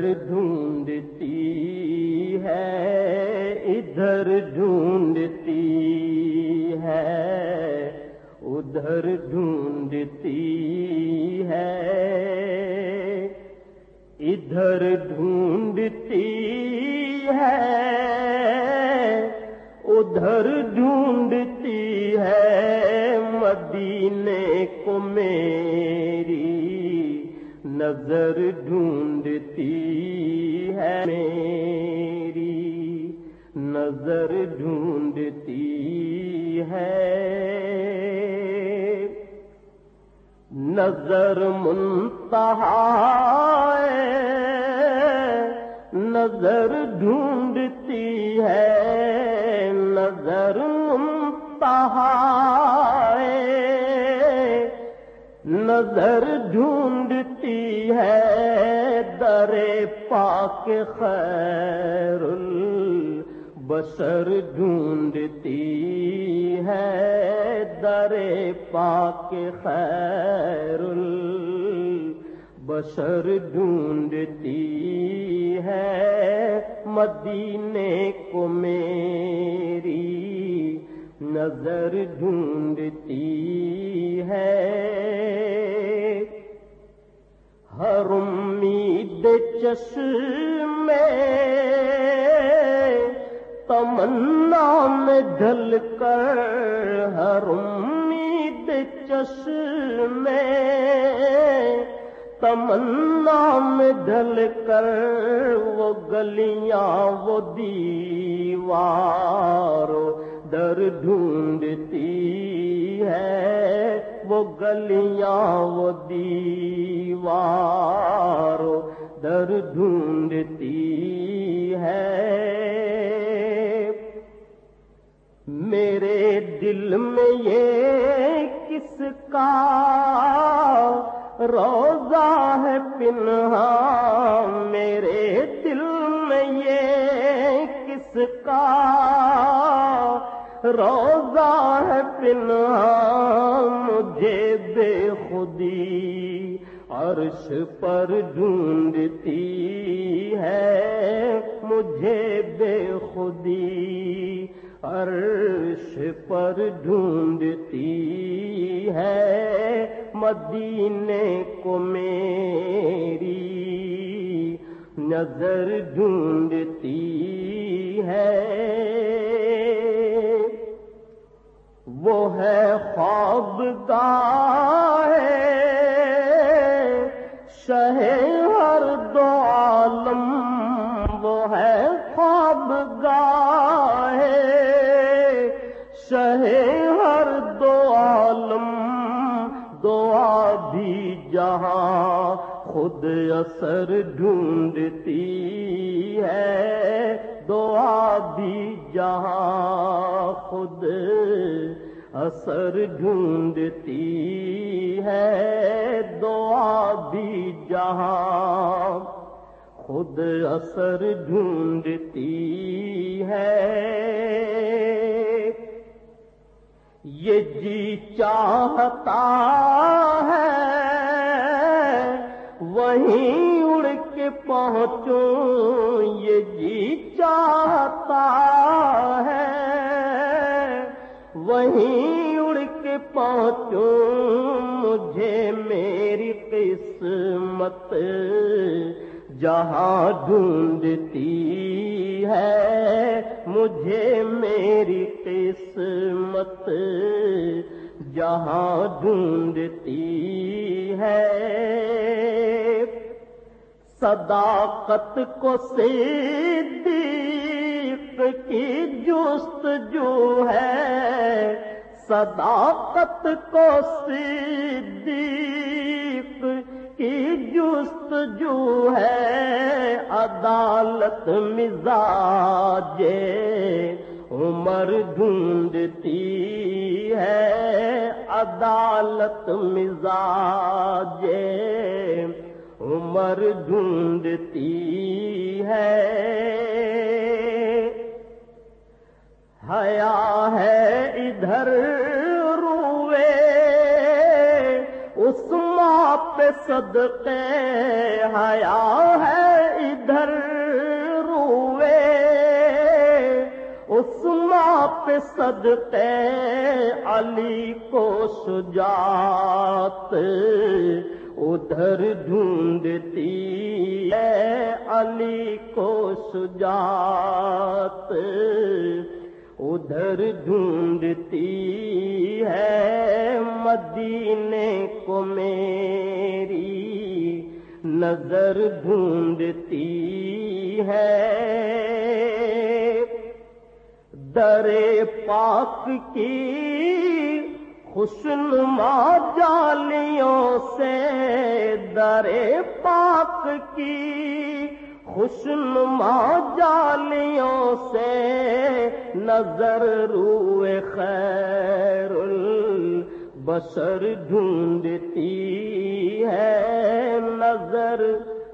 ادھر ڈھونڈتی ہے، ادھر ڈھونڈتی ہے، ادھر ڈھونڈتی ہے۔ ادھر ڈھونڈتی ہے، ادھر ڈھونڈتی ہے۔ مدینے کو میری نظر ڈھونڈتی ہے میری۔ نظر ڈھونڈتی ہے۔ نظر منتہا نظر ڈھونڈتی ہے۔ نظر منتہا نظر ڈھونڈتی ہے در پاک خیر بسر ڈھونڈتی ہے در پاک خیر بسر ڈھونڈتی ہے مدینے کو میری نظر ڈھونڈتی ہے۔ ہر امید چشمے تمنا میں ڈھل کر ہر امید چشمے تمنا میں ڈھل کر وہ گلیاں، وہ دیوار در ڈھونڈتی ہے، وہ گلیاں، وہ دیوار در ڈھونڈتی ہے۔ میرے دل میں یہ کس کا روزہ ہے پنہا میرے دل میں یہ کس کا روزہ ہے پنہا مجھے بے خودی، عرش پر ڈھونڈتی ہے مجھے بے خودی، عرش پر ڈھونڈتی ہے مدینے کو میری نظر ڈھونڈتی ہے۔ وہ ہے خواب گاہ شہ ہر دو عالم وہ ہے خواب گاہ شہ ہر دو عالم دعا بھی جہاں خود اثر ڈھونڈتی ہے۔ دعا بھی جہاں خود اثر ڈھونڈتی ہے، دعا بھی جہاں۔ خود اثر ڈھونڈتی ہے۔ یہ جی چاہتا ہے، وہیں اڑ کے پہنچوں۔ یہ جی چاہتا ہے پہنچوں، مجھے میری قسمت جہاں ڈھونڈتی ہے، مجھے میری قسمت جہاں ڈھونڈتی ہے۔ صداقت کو صدیق کی جست جو ہے۔ صداقت کو صدیق کی جست جو ہے عدالت مزاج عمر ڈھونڈتی ہے عدالت مزاج عمر ڈھونڈتی ہے حیا ہے ادھر روے، اس ماں پہ صدقے، حیا ہے ادھر روئے اس ماں پہ صدقے، علی کو سجات ادھر ڈھونڈتی ہے، علی کو سجات ادھر ڈھونڈتی ہے مدینے کو میری نظر ڈھونڈتی ہے درے پاک کی خوشنما جالیوں سے درے پاک کی خوشنما جالیوں سے نظر روئے خیر البشر ڈھونڈتی ہے۔ نظر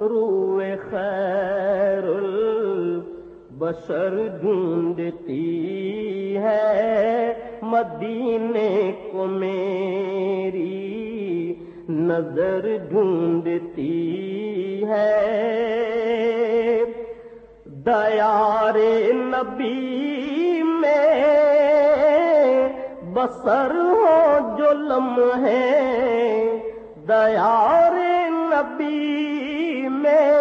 روئے خیر البشر ڈھونڈتی ہے۔ مدینے کو میری نظر ڈھونڈتی ہے۔ دیار نبی میں بسر ہو جو لمحے دیار نبی میں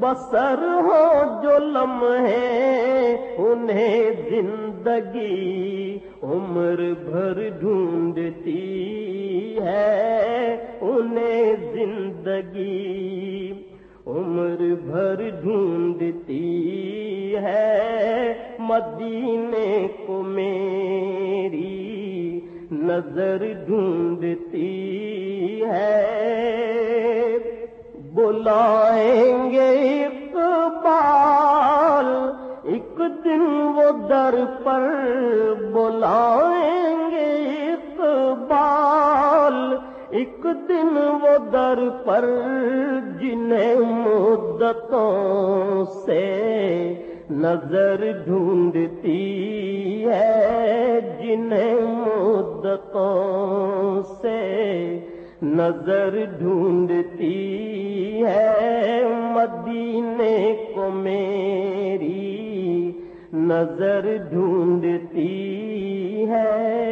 بسر ہو جو لمحے انہیں زندگی عمر بھر ڈھونڈتی ہے۔ انہیں زندگی عمر بھر ڈھونڈتی ہے، مدینے کو میری نظر ڈھونڈتی ہے۔ بلائیں گے اقبال، ایک دن وہ در پر بلائیں گے اقبال، ایک دن وہ در پر جنہیں مدتوں سے نظر ڈھونڈتی ہے جنہیں مدتوں سے نظر ڈھونڈتی ہے۔ مدینے کو میری نظر ڈھونڈتی ہے۔